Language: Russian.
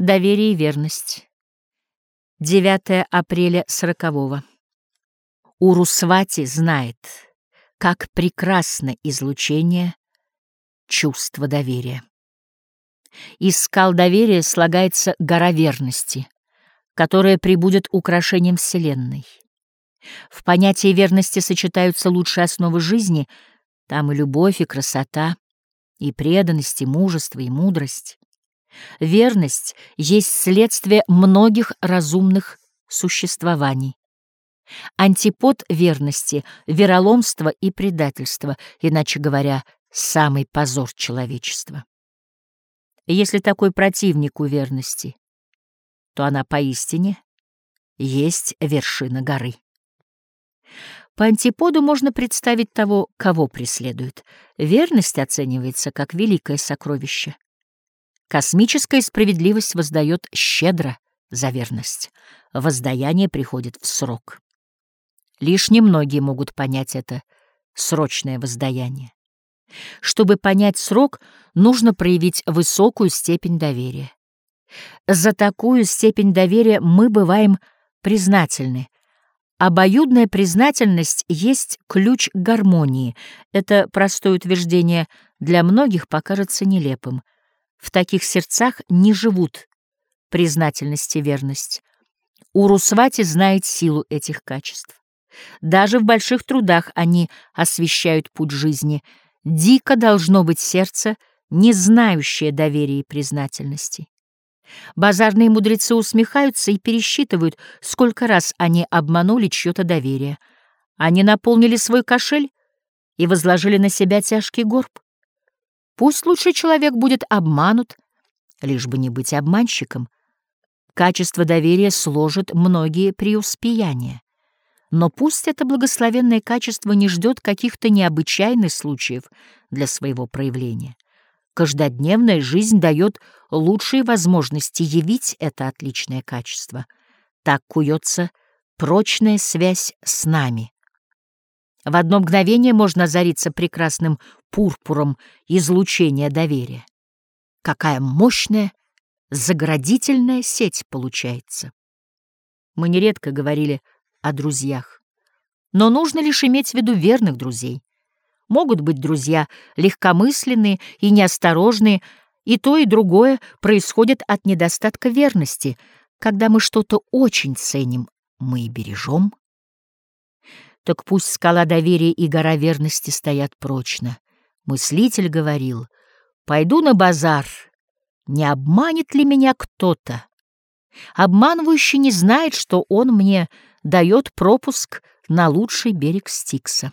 Доверие и верность. 9 апреля сорокового. Урусвати знает, как прекрасно излучение чувства доверия. Из скал доверия слагается гора верности, которая прибудет украшением Вселенной. В понятии верности сочетаются лучшие основы жизни, там и любовь, и красота, и преданность, и мужество, и мудрость. Верность есть следствие многих разумных существований. Антипод верности — вероломство и предательство, иначе говоря, самый позор человечества. Если такой противник у верности, то она поистине есть вершина горы. По антиподу можно представить того, кого преследует. Верность оценивается как великое сокровище. Космическая справедливость воздает щедро за верность. Воздаяние приходит в срок. Лишь немногие могут понять это срочное воздаяние. Чтобы понять срок, нужно проявить высокую степень доверия. За такую степень доверия мы бываем признательны. Обоюдная признательность есть ключ к гармонии. Это простое утверждение для многих покажется нелепым. В таких сердцах не живут признательность и верность. Урусвати знает силу этих качеств. Даже в больших трудах они освещают путь жизни. Дико должно быть сердце, не знающее доверия и признательности. Базарные мудрецы усмехаются и пересчитывают, сколько раз они обманули чье-то доверие. Они наполнили свой кошель и возложили на себя тяжкий горб. Пусть лучший человек будет обманут, лишь бы не быть обманщиком. Качество доверия сложит многие преуспеяния. Но пусть это благословенное качество не ждет каких-то необычайных случаев для своего проявления. Каждодневная жизнь дает лучшие возможности явить это отличное качество. Так куется прочная связь с нами. В одно мгновение можно озариться прекрасным пурпуром излучения доверия. Какая мощная заградительная сеть получается. Мы нередко говорили о друзьях, но нужно лишь иметь в виду верных друзей. Могут быть друзья легкомысленные и неосторожные, и то, и другое происходит от недостатка верности. Когда мы что-то очень ценим, мы и бережем. Так пусть скала доверия и гора верности стоят прочно. Мыслитель говорил, «Пойду на базар, не обманет ли меня кто-то?» Обманывающий не знает, что он мне дает пропуск на лучший берег Стикса.